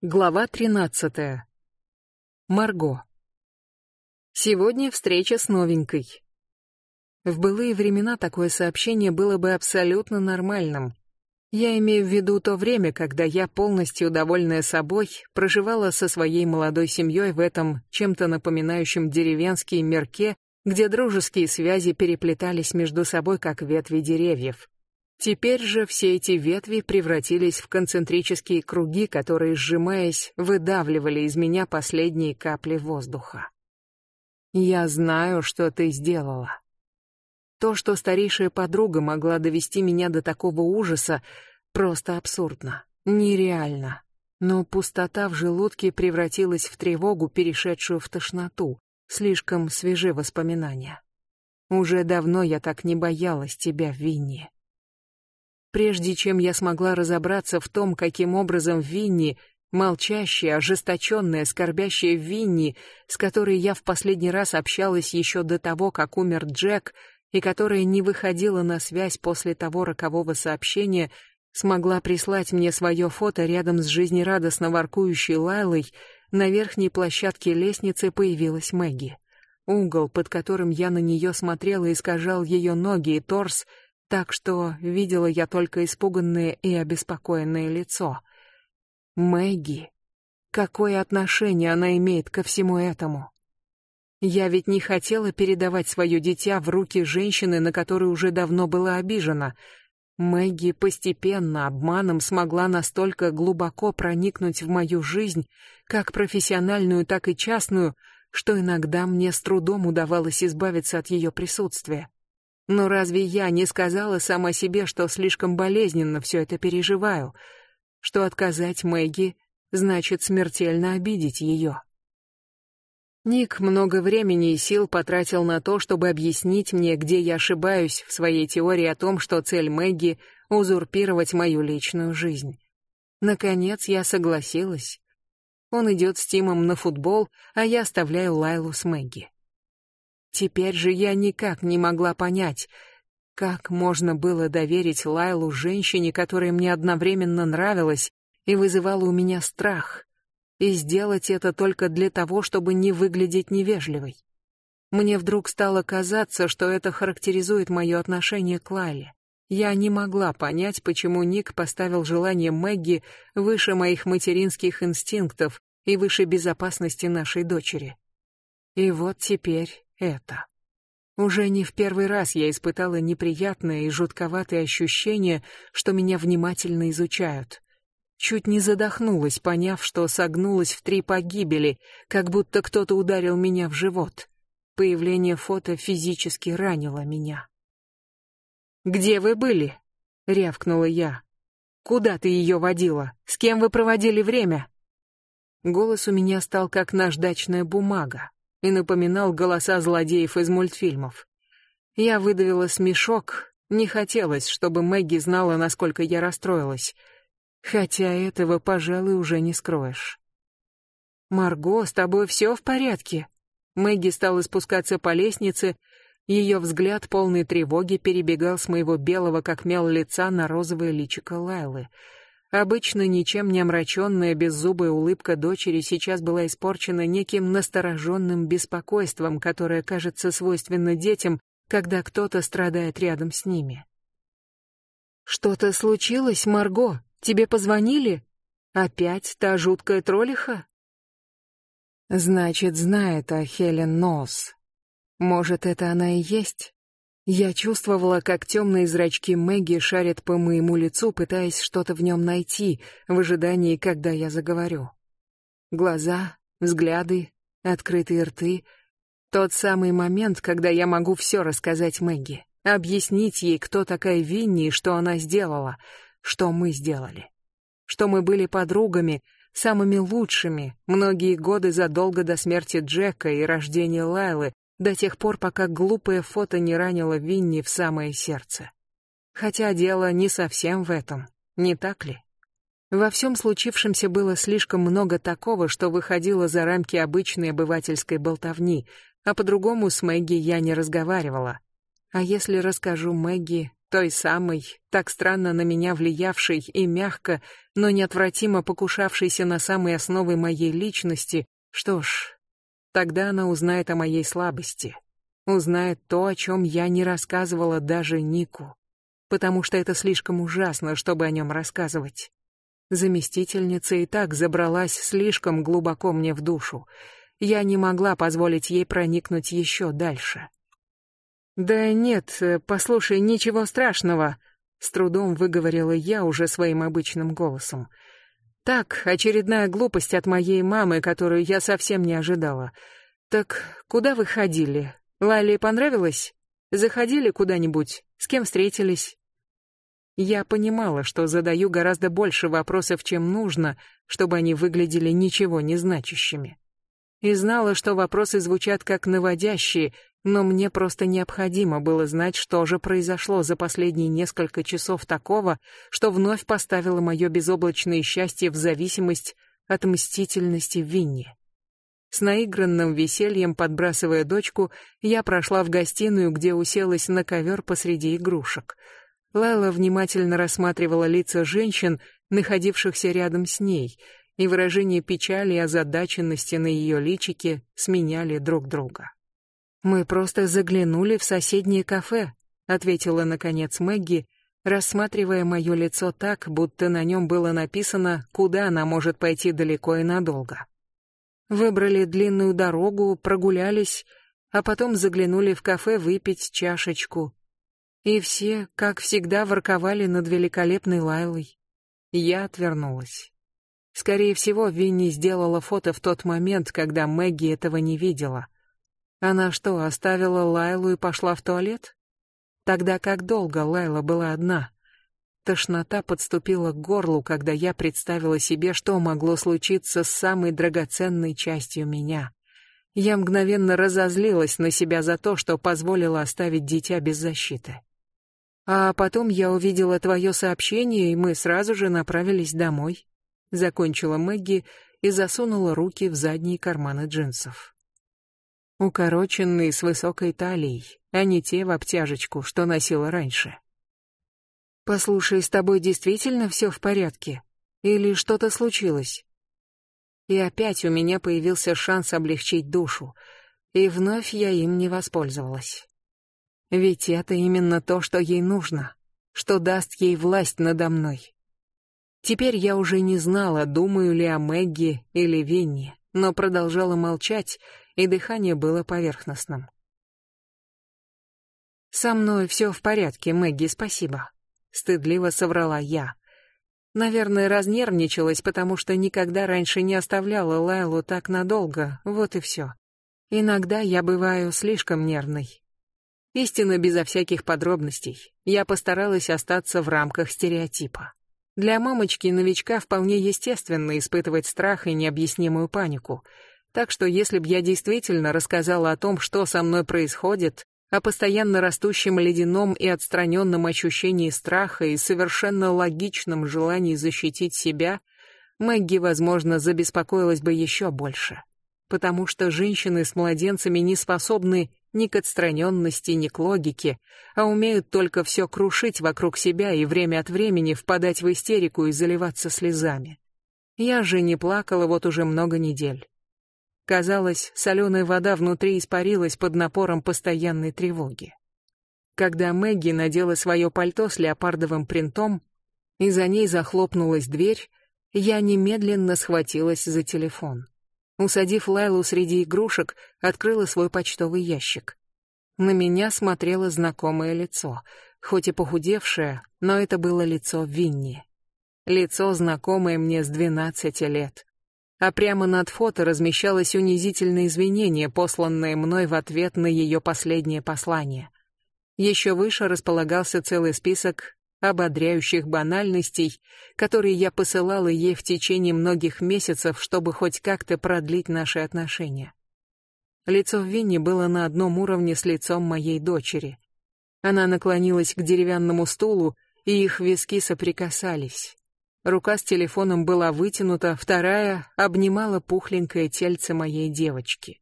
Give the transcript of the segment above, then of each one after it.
Глава 13. Марго. Сегодня встреча с новенькой. В былые времена такое сообщение было бы абсолютно нормальным. Я имею в виду то время, когда я, полностью довольная собой, проживала со своей молодой семьей в этом чем-то напоминающем деревенские мерке, где дружеские связи переплетались между собой, как ветви деревьев. Теперь же все эти ветви превратились в концентрические круги, которые, сжимаясь, выдавливали из меня последние капли воздуха. Я знаю, что ты сделала. То, что старейшая подруга могла довести меня до такого ужаса, просто абсурдно, нереально. Но пустота в желудке превратилась в тревогу, перешедшую в тошноту. Слишком свежи воспоминания. Уже давно я так не боялась тебя, Винни. Прежде чем я смогла разобраться в том, каким образом Винни, молчащая, ожесточенная, скорбящая Винни, с которой я в последний раз общалась еще до того, как умер Джек, и которая не выходила на связь после того рокового сообщения, смогла прислать мне свое фото рядом с жизнерадостно воркующей Лайлой, на верхней площадке лестницы появилась Мэгги. Угол, под которым я на нее смотрела, искажал ее ноги и торс, так что видела я только испуганное и обеспокоенное лицо. Мэгги. Какое отношение она имеет ко всему этому? Я ведь не хотела передавать свое дитя в руки женщины, на которую уже давно была обижена. Мэгги постепенно, обманом смогла настолько глубоко проникнуть в мою жизнь, как профессиональную, так и частную, что иногда мне с трудом удавалось избавиться от ее присутствия. Но разве я не сказала сама себе, что слишком болезненно все это переживаю, что отказать Мэгги значит смертельно обидеть ее? Ник много времени и сил потратил на то, чтобы объяснить мне, где я ошибаюсь в своей теории о том, что цель Мэгги — узурпировать мою личную жизнь. Наконец я согласилась. Он идет с Тимом на футбол, а я оставляю Лайлу с Мэгги. Теперь же я никак не могла понять, как можно было доверить Лайлу женщине, которая мне одновременно нравилась и вызывала у меня страх, и сделать это только для того, чтобы не выглядеть невежливой. Мне вдруг стало казаться, что это характеризует мое отношение к Лайле. Я не могла понять, почему Ник поставил желание Мэгги выше моих материнских инстинктов и выше безопасности нашей дочери. И вот теперь это. Уже не в первый раз я испытала неприятное и жутковатое ощущение, что меня внимательно изучают. Чуть не задохнулась, поняв, что согнулась в три погибели, как будто кто-то ударил меня в живот. Появление фото физически ранило меня. «Где вы были?» — рявкнула я. «Куда ты ее водила? С кем вы проводили время?» Голос у меня стал как наждачная бумага и напоминал голоса злодеев из мультфильмов. Я выдавила смешок, не хотелось, чтобы Мэгги знала, насколько я расстроилась. Хотя этого, пожалуй, уже не скроешь. «Марго, с тобой все в порядке?» Мэгги стала спускаться по лестнице, ее взгляд полный тревоги перебегал с моего белого как мел лица на розовое личико Лайлы — Обычно ничем не омраченная беззубая улыбка дочери сейчас была испорчена неким настороженным беспокойством, которое кажется свойственно детям, когда кто-то страдает рядом с ними. «Что-то случилось, Марго? Тебе позвонили? Опять та жуткая троллиха?» «Значит, знает о Хелен Нос. Может, это она и есть?» Я чувствовала, как темные зрачки Мэгги шарят по моему лицу, пытаясь что-то в нем найти, в ожидании, когда я заговорю. Глаза, взгляды, открытые рты. Тот самый момент, когда я могу все рассказать Мэгги, объяснить ей, кто такая Винни и что она сделала, что мы сделали. Что мы были подругами, самыми лучшими, многие годы задолго до смерти Джека и рождения Лайлы, до тех пор, пока глупое фото не ранило Винни в самое сердце. Хотя дело не совсем в этом, не так ли? Во всем случившемся было слишком много такого, что выходило за рамки обычной обывательской болтовни, а по-другому с Мэгги я не разговаривала. А если расскажу Мэгги, той самой, так странно на меня влиявшей и мягко, но неотвратимо покушавшейся на самые основы моей личности, что ж, тогда она узнает о моей слабости, узнает то, о чем я не рассказывала даже Нику, потому что это слишком ужасно, чтобы о нем рассказывать. Заместительница и так забралась слишком глубоко мне в душу. Я не могла позволить ей проникнуть еще дальше. «Да нет, э, послушай, ничего страшного», — с трудом выговорила я уже своим обычным голосом. «Так, очередная глупость от моей мамы, которую я совсем не ожидала. Так куда вы ходили? Лале понравилось? Заходили куда-нибудь? С кем встретились?» Я понимала, что задаю гораздо больше вопросов, чем нужно, чтобы они выглядели ничего не значащими. И знала, что вопросы звучат как наводящие, но мне просто необходимо было знать, что же произошло за последние несколько часов такого, что вновь поставило мое безоблачное счастье в зависимость от мстительности Винни. С наигранным весельем, подбрасывая дочку, я прошла в гостиную, где уселась на ковер посреди игрушек. Лайла внимательно рассматривала лица женщин, находившихся рядом с ней, и выражение печали и озадаченности на ее личике сменяли друг друга. Мы просто заглянули в соседнее кафе, ответила наконец Мэгги, рассматривая мое лицо так, будто на нем было написано, куда она может пойти далеко и надолго. Выбрали длинную дорогу, прогулялись, а потом заглянули в кафе выпить чашечку. И все, как всегда, ворковали над великолепной Лайлой. Я отвернулась. Скорее всего, Винни сделала фото в тот момент, когда Мэгги этого не видела — она что, оставила Лайлу и пошла в туалет? Тогда как долго Лайла была одна? Тошнота подступила к горлу, когда я представила себе, что могло случиться с самой драгоценной частью меня. Я мгновенно разозлилась на себя за то, что позволила оставить дитя без защиты. А потом я увидела твое сообщение, и мы сразу же направились домой. Закончила Мэгги и засунула руки в задние карманы джинсов. Укороченные с высокой талией, а не те в обтяжечку, что носила раньше. «Послушай, с тобой действительно все в порядке? Или что-то случилось?» И опять у меня появился шанс облегчить душу, и вновь я им не воспользовалась. Ведь это именно то, что ей нужно, что даст ей власть надо мной. Теперь я уже не знала, думаю ли о Мэгги или Винни, но продолжала молчать и дыхание было поверхностным. «Со мной все в порядке, Мэгги, спасибо», — стыдливо соврала я. Наверное, разнервничалась, потому что никогда раньше не оставляла Лайлу так надолго, вот и все. Иногда я бываю слишком нервной. Истинно безо всяких подробностей. Я постаралась остаться в рамках стереотипа. Для мамочки-новичка вполне естественно испытывать страх и необъяснимую панику — так что если б я действительно рассказала о том, что со мной происходит, о постоянно растущем ледяном и отстраненном ощущении страха и совершенно логичном желании защитить себя, Мэгги, возможно, забеспокоилась бы еще больше. Потому что женщины с младенцами не способны ни к отстраненности, ни к логике, а умеют только все крушить вокруг себя и время от времени впадать в истерику и заливаться слезами. Я же не плакала вот уже много недель. Казалось, соленая вода внутри испарилась под напором постоянной тревоги. Когда Мэгги надела свое пальто с леопардовым принтом, и за ней захлопнулась дверь, я немедленно схватилась за телефон. Усадив Лайлу среди игрушек, открыла свой почтовый ящик. На меня смотрело знакомое лицо, хоть и похудевшее, но это было лицо Винни. Лицо, знакомое мне с двенадцати лет а прямо над фото размещалось унизительное извинение, посланное мной в ответ на ее последнее послание. Еще выше располагался целый список ободряющих банальностей, которые я посылала ей в течение многих месяцев, чтобы хоть как-то продлить наши отношения. Лицо Винни было на одном уровне с лицом моей дочери. Она наклонилась к деревянному стулу, и их виски соприкасались. Рука с телефоном была вытянута, вторая обнимала пухленькое тельце моей девочки.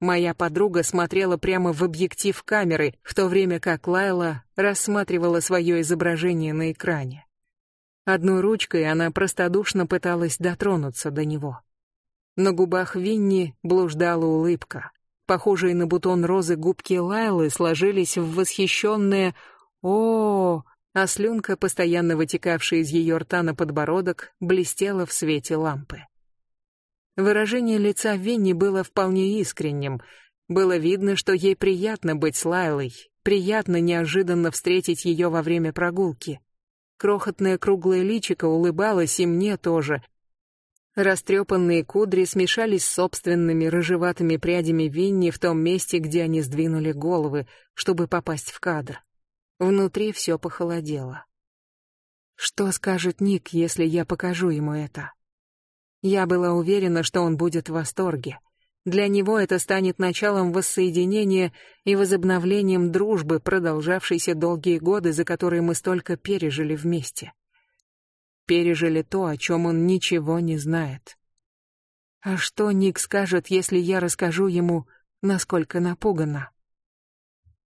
Моя подруга смотрела прямо в объектив камеры, в то время как Лайла рассматривала свое изображение на экране. Одной ручкой она простодушно пыталась дотронуться до него. На губах Винни блуждала улыбка. Похожие на бутон розы губки Лайлы сложились в восхищенное «О!», а слюнка, постоянно вытекавшая из ее рта на подбородок, блестела в свете лампы. Выражение лица Винни было вполне искренним. Было видно, что ей приятно быть с Лайлой, приятно неожиданно встретить ее во время прогулки. Крохотное круглое личико улыбалось и мне тоже. Растрепанные кудри смешались с собственными рыжеватыми прядями Винни в том месте, где они сдвинули головы, чтобы попасть в кадр. Внутри все похолодело. Что скажет Ник, если я покажу ему это? Я была уверена, что он будет в восторге. Для него это станет началом воссоединения и возобновлением дружбы, продолжавшейся долгие годы, за которые мы столько пережили вместе. Пережили то, о чем он ничего не знает. А что Ник скажет, если я расскажу ему, насколько напугана?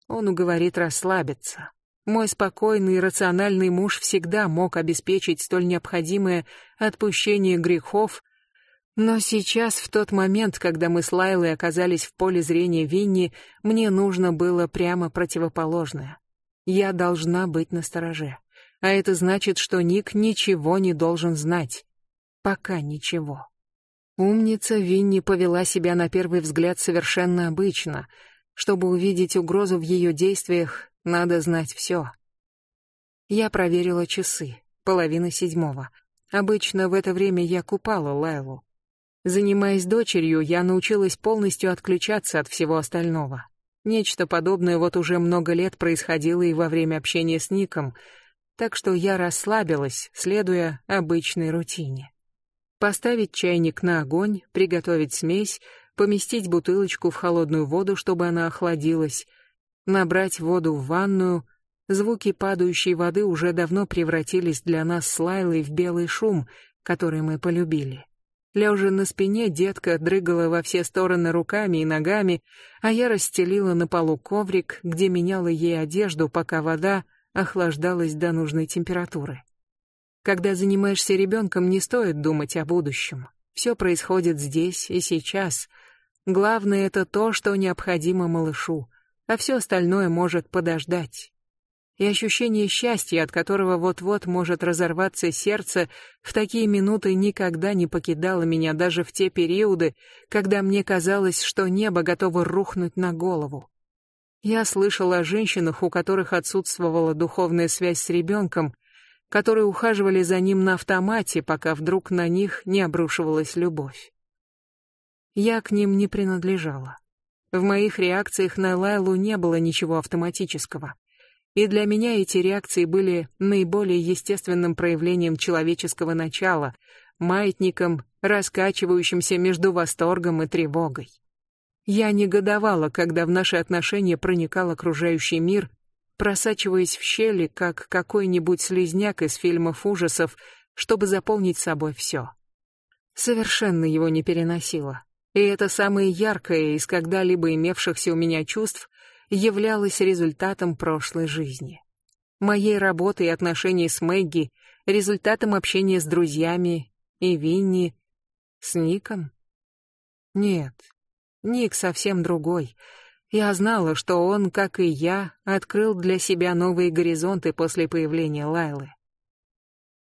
Он уговорит расслабиться. Мой спокойный и рациональный муж всегда мог обеспечить столь необходимое отпущение грехов но сейчас, в тот момент, когда мы с Лайлой оказались в поле зрения Винни, мне нужно было прямо противоположное. Я должна быть настороже. А это значит, что Ник ничего не должен знать. Пока ничего. Умница Винни повела себя на первый взгляд совершенно обычно. Чтобы увидеть угрозу в ее действиях, надо знать все. Я проверила часы. Половина седьмого. Обычно в это время я купала Лайлу. Занимаясь дочерью, я научилась полностью отключаться от всего остального. Нечто подобное вот уже много лет происходило и во время общения с Ником, так что я расслабилась, следуя обычной рутине. Поставить чайник на огонь, приготовить смесь, поместить бутылочку в холодную воду, чтобы она охладилась, набрать воду в ванную. Звуки падающей воды уже давно превратились для нас с Лайлой в белый шум, который мы полюбили. Лежа на спине, детка дрыгала во все стороны руками и ногами, а я расстелила на полу коврик, где меняла ей одежду, пока вода охлаждалась до нужной температуры. Когда занимаешься ребенком, не стоит думать о будущем. Все происходит здесь и сейчас. Главное это то, что необходимо малышу, а все остальное может подождать и ощущение счастья, от которого вот-вот может разорваться сердце, в такие минуты никогда не покидало меня даже в те периоды, когда мне казалось, что небо готово рухнуть на голову. Я слышала о женщинах, у которых отсутствовала духовная связь с ребенком, которые ухаживали за ним на автомате, пока вдруг на них не обрушивалась любовь. Я к ним не принадлежала. В моих реакциях на Лайлу не было ничего автоматического и для меня эти реакции были наиболее естественным проявлением человеческого начала, маятником, раскачивающимся между восторгом и тревогой. Я негодовала, когда в наши отношения проникал окружающий мир, просачиваясь в щели, как какой-нибудь слизняк из фильмов ужасов, чтобы заполнить собой все. Совершенно его не переносила. И это самое яркое из когда-либо имевшихся у меня чувств, являлось результатом прошлой жизни. Моей работы и отношений с Мэгги, результатом общения с друзьями и Винни, с Ником. Нет, Ник совсем другой. Я знала, что он, как и я, открыл для себя новые горизонты после появления Лайлы.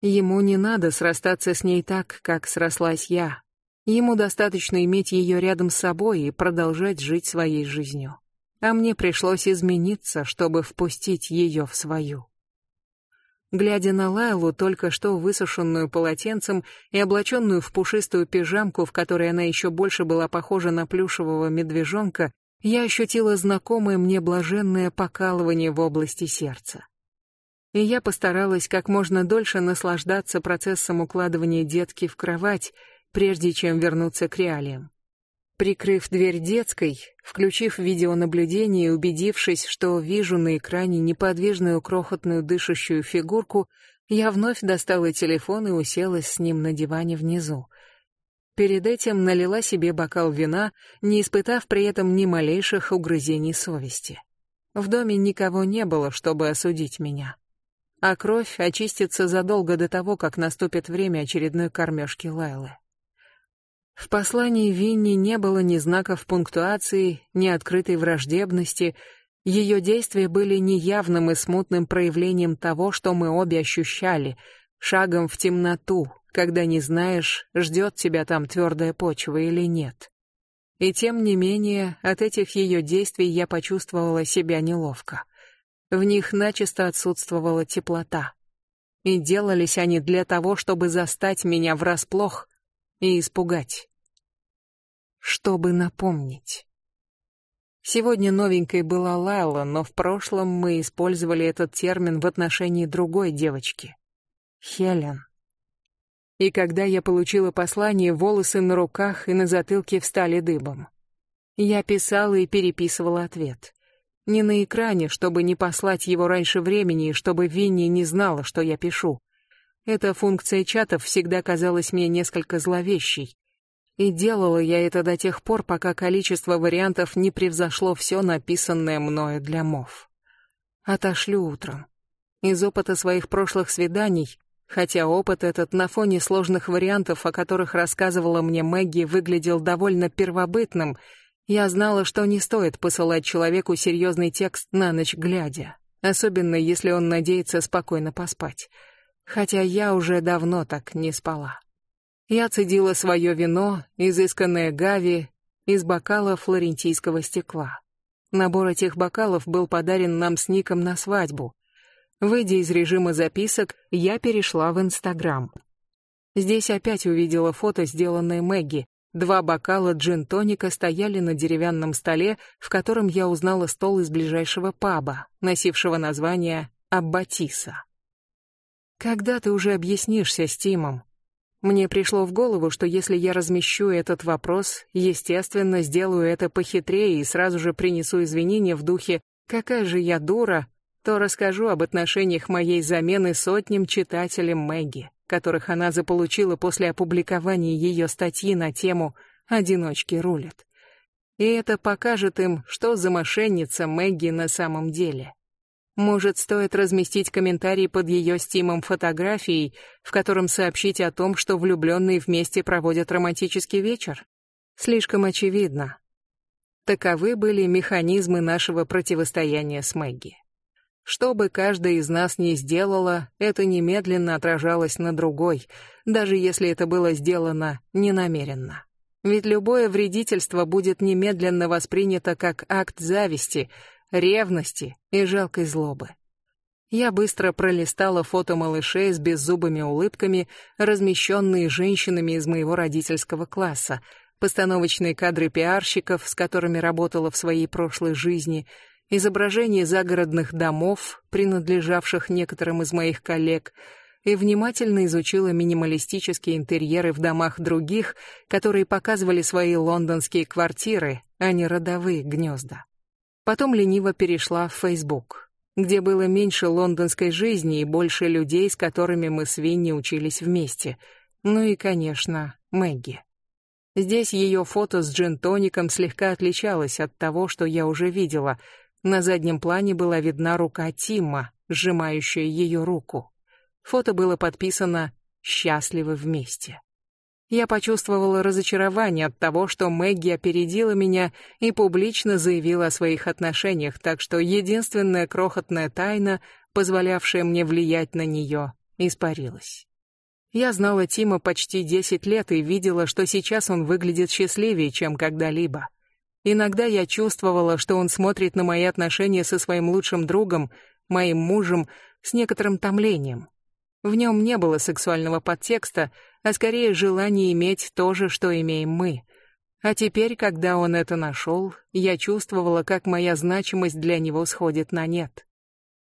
Ему не надо срастаться с ней так, как срослась я. Ему достаточно иметь ее рядом с собой и продолжать жить своей жизнью а мне пришлось измениться, чтобы впустить ее в свою. Глядя на Лайлу, только что высушенную полотенцем и облаченную в пушистую пижамку, в которой она еще больше была похожа на плюшевого медвежонка, я ощутила знакомое мне блаженное покалывание в области сердца. И я постаралась как можно дольше наслаждаться процессом укладывания детки в кровать, прежде чем вернуться к реалиям. Прикрыв дверь детской, включив видеонаблюдение и убедившись, что вижу на экране неподвижную крохотную дышащую фигурку, я вновь достала телефон и уселась с ним на диване внизу. Перед этим налила себе бокал вина, не испытав при этом ни малейших угрызений совести. В доме никого не было, чтобы осудить меня. А кровь очистится задолго до того, как наступит время очередной кормежки Лайлы. В послании Винни не было ни знаков пунктуации, ни открытой враждебности. Ее действия были неявным и смутным проявлением того, что мы обе ощущали, шагом в темноту, когда не знаешь, ждет тебя там твердая почва или нет. И тем не менее, от этих ее действий я почувствовала себя неловко. В них начисто отсутствовала теплота. И делались они для того, чтобы застать меня врасплох и испугать чтобы напомнить. Сегодня новенькой была Лайла, но в прошлом мы использовали этот термин в отношении другой девочки. Хелен. И когда я получила послание, волосы на руках и на затылке встали дыбом. Я писала и переписывала ответ. Не на экране, чтобы не послать его раньше времени и чтобы Винни не знала, что я пишу. Эта функция чатов всегда казалась мне несколько зловещей, и делала я это до тех пор, пока количество вариантов не превзошло все написанное мною для мов. Отошлю утром. Из опыта своих прошлых свиданий, хотя опыт этот на фоне сложных вариантов, о которых рассказывала мне Мэгги, выглядел довольно первобытным, я знала, что не стоит посылать человеку серьезный текст на ночь глядя, особенно если он надеется спокойно поспать. Хотя я уже давно так не спала. Я цедила свое вино, изысканное гави, из бокала флорентийского стекла. Набор этих бокалов был подарен нам с Ником на свадьбу. Выйдя из режима записок, я перешла в Инстаграм. Здесь опять увидела фото, сделанное Мэгги. Два бокала джин-тоника стояли на деревянном столе, в котором я узнала стол из ближайшего паба, носившего название Аббатиса. «Когда ты уже объяснишься с Тимом?» Мне пришло в голову, что если я размещу этот вопрос, естественно, сделаю это похитрее и сразу же принесу извинения в духе «какая же я дура», то расскажу об отношениях моей замены сотням читателям Мэгги, которых она заполучила после опубликования ее статьи на тему «Одиночки рулят». И это покажет им, что за мошенница Мэгги на самом деле. Может, стоит разместить комментарий под ее стимом фотографией, в котором сообщить о том, что влюбленные вместе проводят романтический вечер? Слишком очевидно. Таковы были механизмы нашего противостояния с Мэгги. Что бы каждая из нас ни сделала, это немедленно отражалось на другой, даже если это было сделано ненамеренно. Ведь любое вредительство будет немедленно воспринято как акт зависти, ревности и жалкой злобы. Я быстро пролистала фото малышей с беззубыми улыбками, размещенные женщинами из моего родительского класса, постановочные кадры пиарщиков, с которыми работала в своей прошлой жизни, изображения загородных домов, принадлежавших некоторым из моих коллег, и внимательно изучила минималистические интерьеры в домах других, которые показывали свои лондонские квартиры, а не родовые гнезда. Потом лениво перешла в Facebook, где было меньше лондонской жизни и больше людей, с которыми мы с Винни учились вместе. Ну и, конечно, Мэгги. Здесь ее фото с джин-тоником слегка отличалось от того, что я уже видела. На заднем плане была видна рука Тима, сжимающая ее руку. Фото было подписано «Счастливы вместе». Я почувствовала разочарование от того, что Мэгги опередила меня и публично заявила о своих отношениях, так что единственная крохотная тайна, позволявшая мне влиять на нее, испарилась. Я знала Тима почти 10 лет и видела, что сейчас он выглядит счастливее, чем когда-либо. Иногда я чувствовала, что он смотрит на мои отношения со своим лучшим другом, моим мужем, с некоторым томлением. В нем не было сексуального подтекста, а скорее желание иметь то же, что имеем мы. А теперь, когда он это нашел, я чувствовала, как моя значимость для него сходит на нет.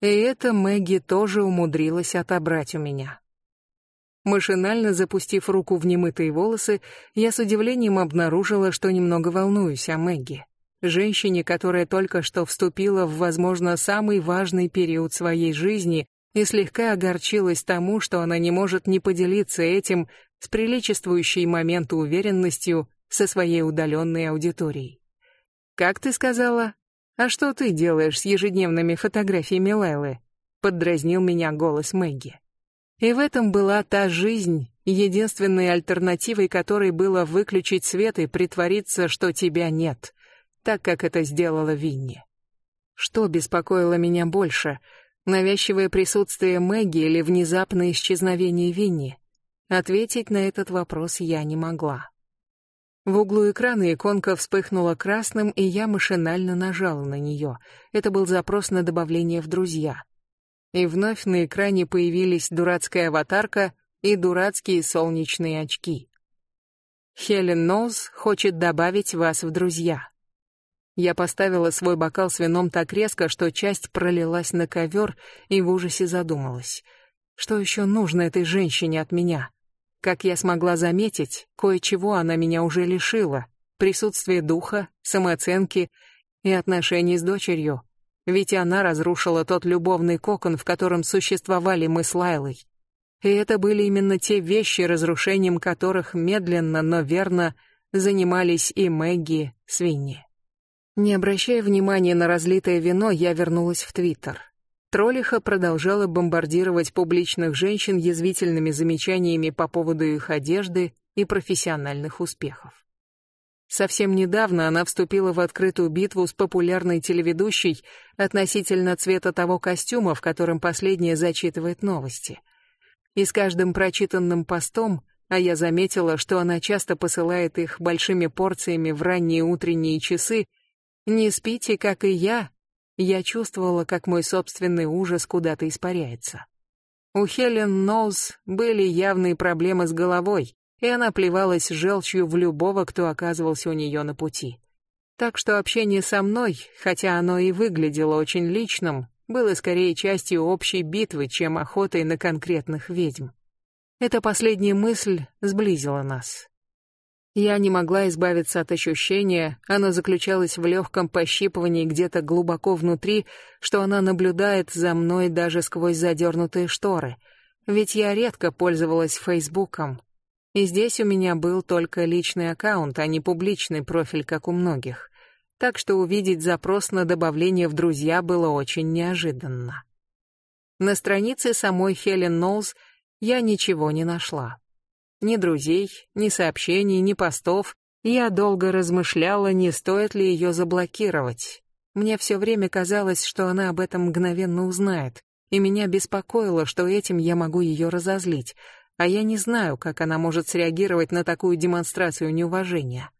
И это Мэгги тоже умудрилась отобрать у меня. Машинально запустив руку в немытые волосы, я с удивлением обнаружила, что немного волнуюсь о Мэгги. Женщине, которая только что вступила в, возможно, самый важный период своей жизни и слегка огорчилась тому, что она не может не поделиться этим с приличествующей моменту уверенностью со своей удаленной аудиторией. «Как ты сказала? А что ты делаешь с ежедневными фотографиями Лайлы?» — поддразнил меня голос Мэгги. И в этом была та жизнь, единственной альтернативой которой было выключить свет и притвориться, что тебя нет, так как это сделала Винни. Что беспокоило меня больше, навязчивое присутствие Мэгги или внезапное исчезновение Винни? Ответить на этот вопрос я не могла. В углу экрана иконка вспыхнула красным, и я машинально нажала на нее. Это был запрос на добавление в друзья. И вновь на экране появились дурацкая аватарка и дурацкие солнечные очки. Хелен Ноуз хочет добавить вас в друзья. Я поставила свой бокал с вином так резко, что часть пролилась на ковер и в ужасе задумалась. Что еще нужно этой женщине от меня? Как я смогла заметить, кое-чего она меня уже лишила. Присутствие духа, самооценки и отношений с дочерью. Ведь она разрушила тот любовный кокон, в котором существовали мы с Лайлой. И это были именно те вещи, разрушением которых медленно, но верно занимались и Мэгги с Винни. Не обращая внимания на разлитое вино, я вернулась в Твиттер. Троллиха продолжала бомбардировать публичных женщин язвительными замечаниями по поводу их одежды и профессиональных успехов. Совсем недавно она вступила в открытую битву с популярной телеведущей относительно цвета того костюма, в котором последняя зачитывает новости. И с каждым прочитанным постом, а я заметила, что она часто посылает их большими порциями в ранние утренние часы, «Не спите, как и я», я чувствовала, как мой собственный ужас куда-то испаряется. У Хелен Ноуз были явные проблемы с головой, и она плевалась желчью в любого, кто оказывался у нее на пути. Так что общение со мной, хотя оно и выглядело очень личным, было скорее частью общей битвы, чем охотой на конкретных ведьм. Эта последняя мысль сблизила нас. Я не могла избавиться от ощущения, оно заключалось в легком пощипывании где-то глубоко внутри, что она наблюдает за мной даже сквозь задернутые шторы. Ведь я редко пользовалась Фейсбуком. И здесь у меня был только личный аккаунт, а не публичный профиль, как у многих. Так что увидеть запрос на добавление в друзья было очень неожиданно. На странице самой Хелен Ноуз я ничего не нашла. Ни друзей, ни сообщений, ни постов. Я долго размышляла, не стоит ли ее заблокировать. Мне все время казалось, что она об этом мгновенно узнает, и меня беспокоило, что этим я могу ее разозлить, а я не знаю, как она может среагировать на такую демонстрацию неуважения.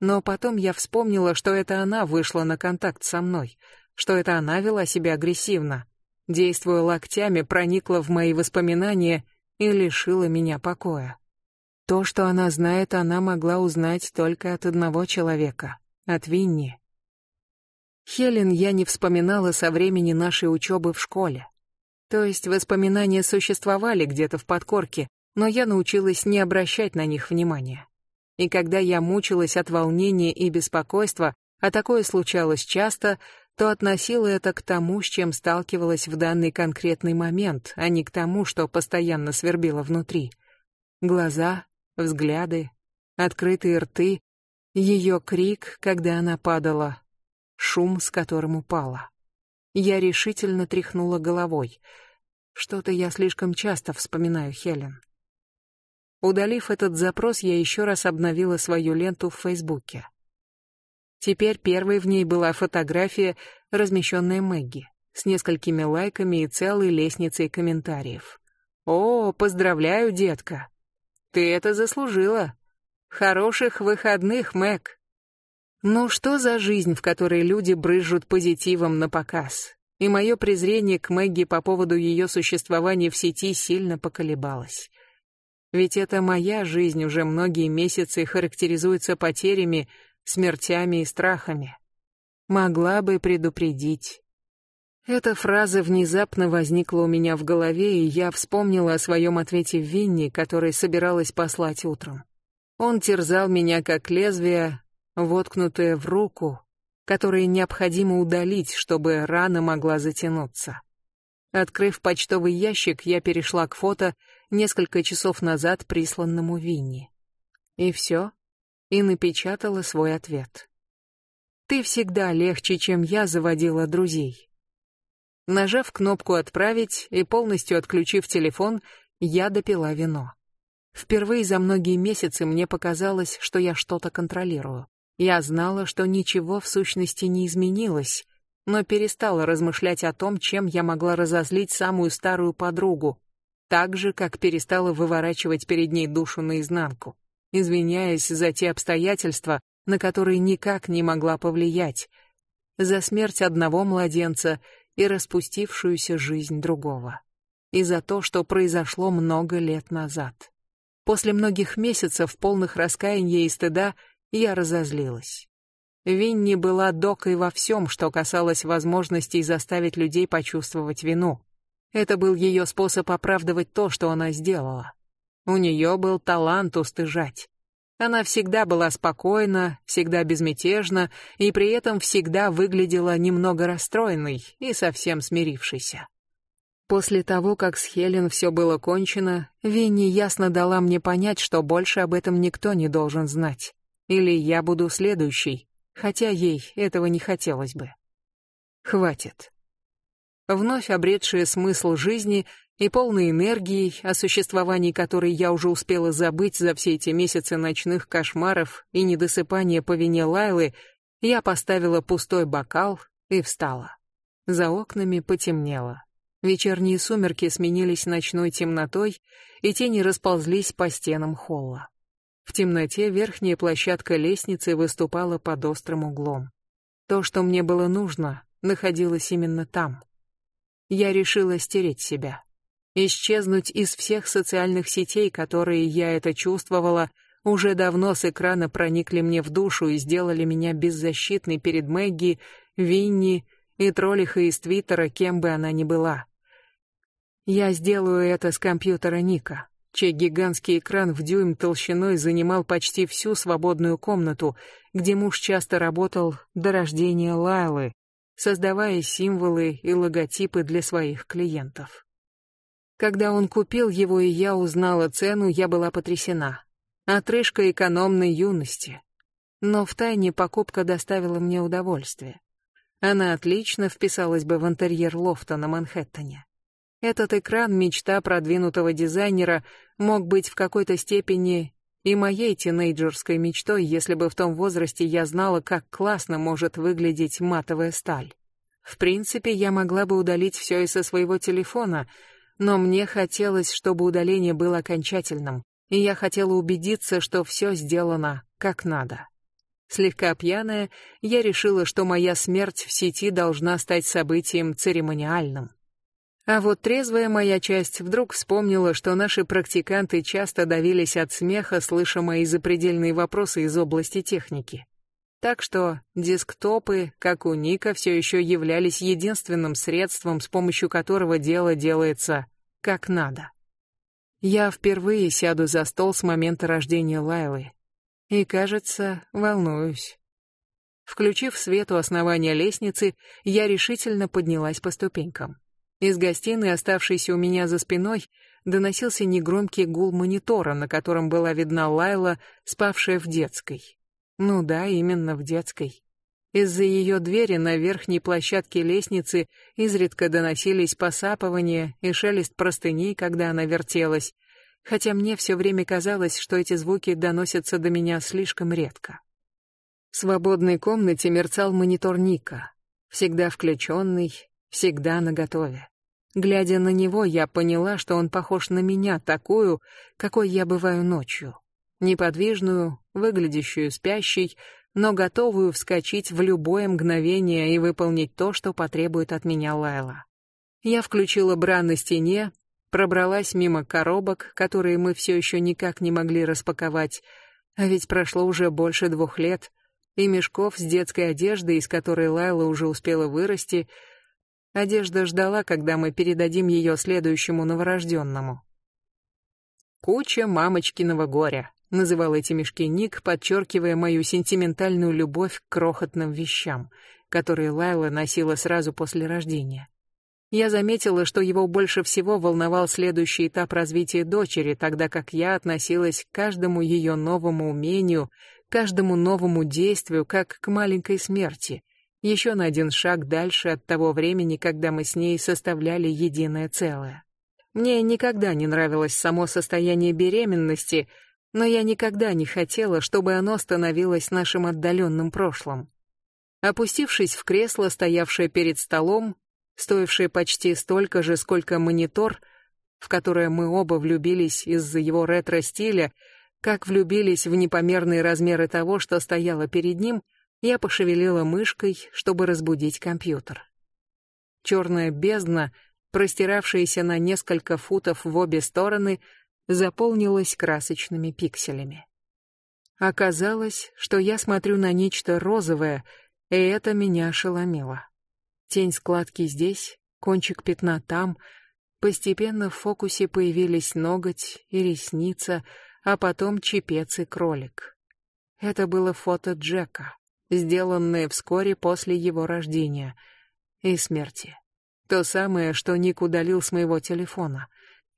Но потом я вспомнила, что это она вышла на контакт со мной, что это она вела себя агрессивно, действуя локтями, проникла в мои воспоминания и лишила меня покоя. То, что она знает, она могла узнать только от одного человека, от Винни. Хелен я не вспоминала со времени нашей учебы в школе. То есть воспоминания существовали где-то в подкорке, но я научилась не обращать на них внимания. И когда я мучилась от волнения и беспокойства, а такое случалось часто, то относила это к тому, с чем сталкивалась в данный конкретный момент, а не к тому, что постоянно свербило внутри. Глаза, взгляды, открытые рты, ее крик, когда она падала, шум, с которым упала. Я решительно тряхнула головой. Что-то я слишком часто вспоминаю Хелен. Удалив этот запрос, я еще раз обновила свою ленту в Фейсбуке. Теперь первой в ней была фотография, размещенная Мэгги, с несколькими лайками и целой лестницей комментариев. «О, поздравляю, детка! Ты это заслужила. Хороших выходных, Мэг. Ну что за жизнь, в которой люди брызжут позитивом на показ? И мое презрение к Мэгги по поводу ее существования в сети сильно поколебалось. Ведь это моя жизнь уже многие месяцы характеризуется потерями, смертями и страхами. Могла бы предупредить. Эта фраза внезапно возникла у меня в голове, и я вспомнила о своем ответе Винни, который собиралась послать утром. Он терзал меня как лезвие, воткнутое в руку, которое необходимо удалить, чтобы рана могла затянуться. Открыв почтовый ящик, я перешла к фото несколько часов назад присланному Винни. И все, и напечатала свой ответ. «Ты всегда легче, чем я заводила друзей». Нажав кнопку «Отправить» и полностью отключив телефон, я допила вино. Впервые за многие месяцы мне показалось, что я что-то контролирую. Я знала, что ничего в сущности не изменилось, но перестала размышлять о том, чем я могла разозлить самую старую подругу, так же, как перестала выворачивать перед ней душу наизнанку, извиняясь за те обстоятельства, на которые никак не могла повлиять, за смерть одного младенца и распустившуюся жизнь другого, и за то, что произошло много лет назад. После многих месяцев полных раскаяния и стыда я разозлилась. Винни была докой во всем, что касалось возможностей заставить людей почувствовать вину. Это был ее способ оправдывать то, что она сделала. У нее был талант устыжать. Она всегда была спокойна, всегда безмятежна и при этом всегда выглядела немного расстроенной и совсем смирившейся. После того, как с Хелен все было кончено, Винни ясно дала мне понять, что больше об этом никто не должен знать. Или я буду следующий, хотя ей этого не хотелось бы. Хватит. Вновь обретшая смысл жизни и полной энергии, о существовании которой я уже успела забыть за все эти месяцы ночных кошмаров и недосыпания по вине Лайлы, я поставила пустой бокал и встала. За окнами потемнело. Вечерние сумерки сменились ночной темнотой, и тени расползлись по стенам холла. В темноте верхняя площадка лестницы выступала под острым углом. То, что мне было нужно, находилось именно там. Я решила стереть себя. Исчезнуть из всех социальных сетей, которые я это чувствовала, уже давно с экрана проникли мне в душу и сделали меня беззащитной перед Мэгги, Винни и троллиха из Твиттера, кем бы она ни была. Я сделаю это с компьютера Ника чей гигантский экран в дюйм толщиной занимал почти всю свободную комнату, где муж часто работал до рождения Лайлы, создавая символы и логотипы для своих клиентов. Когда он купил его и я узнала цену, я была потрясена. Отрыжка экономной юности. Но втайне покупка доставила мне удовольствие. Она отлично вписалась бы в интерьер лофта на Манхэттене. Этот экран, мечта продвинутого дизайнера, мог быть в какой-то степени и моей тинейджерской мечтой, если бы в том возрасте я знала, как классно может выглядеть матовая сталь. В принципе, я могла бы удалить все и со своего телефона, но мне хотелось, чтобы удаление было окончательным, и я хотела убедиться, что все сделано как надо. Слегка пьяная, я решила, что моя смерть в сети должна стать событием церемониальным. А вот трезвая моя часть вдруг вспомнила, что наши практиканты часто давились от смеха, слыша мои запредельные вопросы из области техники. Так что десктопы, как у Ника, все еще являлись единственным средством, с помощью которого дело делается как надо. Я впервые сяду за стол с момента рождения Лайлы. И, кажется, волнуюсь. Включив свет у основания лестницы, я решительно поднялась по ступенькам. Из гостиной, оставшейся у меня за спиной, доносился негромкий гул монитора, на котором была видна Лайла, спавшая в детской. Ну да, именно в детской. Из-за ее двери на верхней площадке лестницы изредка доносились посапывания и шелест простыней, когда она вертелась, хотя мне все время казалось, что эти звуки доносятся до меня слишком редко. В свободной комнате мерцал монитор Ника, всегда включенный, всегда наготове. Глядя на него, я поняла, что он похож на меня, такую, какой я бываю ночью. Неподвижную, выглядящую спящей, но готовую вскочить в любое мгновение и выполнить то, что потребует от меня Лайла. Я включила бра на стене, пробралась мимо коробок, которые мы все еще никак не могли распаковать, а ведь прошло уже больше двух лет, и мешков с детской одеждой, из которой Лайла уже успела вырасти, Одежда ждала, когда мы передадим ее следующему новорожденному. «Куча мамочкиного горя», — называл эти мешки Ник, подчеркивая мою сентиментальную любовь к крохотным вещам, которые Лайла носила сразу после рождения. Я заметила, что его больше всего волновал следующий этап развития дочери, тогда как я относилась к каждому ее новому умению, каждому новому действию, как к маленькой смерти, еще на один шаг дальше от того времени, когда мы с ней составляли единое целое. Мне никогда не нравилось само состояние беременности, но я никогда не хотела, чтобы оно становилось нашим отдаленным прошлым. Опустившись в кресло, стоявшее перед столом, стоившее почти столько же, сколько монитор, в которое мы оба влюбились из-за его ретро-стиля, как влюбились в непомерные размеры того, что стояло перед ним, я пошевелила мышкой, чтобы разбудить компьютер. Черная бездна, простиравшаяся на несколько футов в обе стороны, заполнилась красочными пикселями. Оказалось, что я смотрю на нечто розовое, и это меня ошеломило. Тень складки здесь, кончик пятна там. Постепенно в фокусе появились ноготь и ресница, а потом чепец и кролик. Это было фото Джека, сделанное вскоре после его рождения и смерти. То самое, что Ник удалил с моего телефона.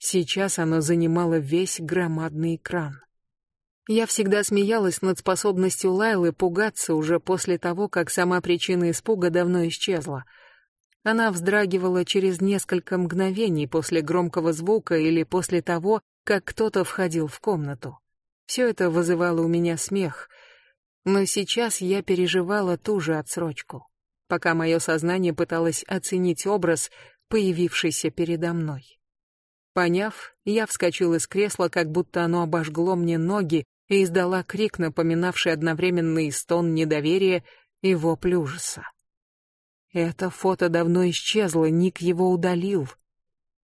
Сейчас оно занимало весь громадный экран. Я всегда смеялась над способностью Лайлы пугаться уже после того, как сама причина испуга давно исчезла — она вздрагивала через несколько мгновений после громкого звука или после того, как кто-то входил в комнату. Все это вызывало у меня смех, но сейчас я переживала ту же отсрочку, пока мое сознание пыталось оценить образ, появившийся передо мной. Поняв, я вскочила из кресла, как будто оно обожгло мне ноги, и издала крик, напоминавший одновременно и стон недоверия, и вопль ужаса. Это фото давно исчезло, Ник его удалил.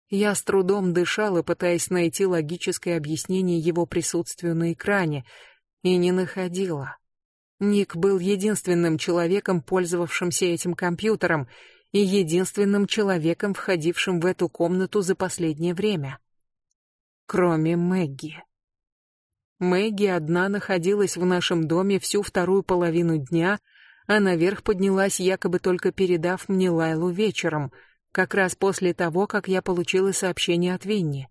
Я с трудом дышала, пытаясь найти логическое объяснение его присутствию на экране, и не находила. Ник был единственным человеком, пользовавшимся этим компьютером, и единственным человеком, входившим в эту комнату за последнее время. Кроме Мэгги. Мэгги одна находилась в нашем доме всю вторую половину дня — а наверх поднялась, якобы только передав мне Лайлу вечером, как раз после того, как я получила сообщение от Винни.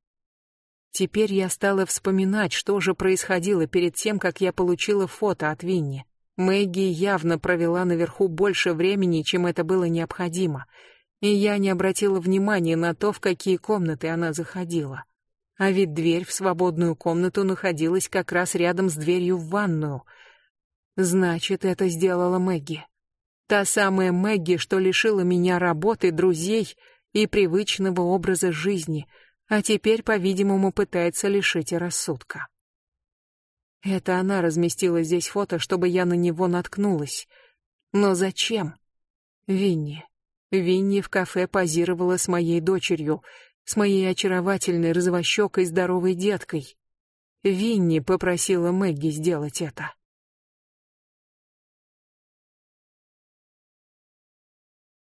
Теперь я стала вспоминать, что же происходило перед тем, как я получила фото от Винни. Мэгги явно провела наверху больше времени, чем это было необходимо, и я не обратила внимания на то, в какие комнаты она заходила. А ведь дверь в свободную комнату находилась как раз рядом с дверью в ванную — Значит, это сделала Мэгги. Та самая Мэгги, что лишила меня работы, друзей и привычного образа жизни, а теперь, по-видимому, пытается лишить рассудка. Это она разместила здесь фото, чтобы я на него наткнулась. Но зачем? Винни. Винни в кафе позировала с моей дочерью, с моей очаровательной розовощекой здоровой деткой. Винни попросила Мэгги сделать это.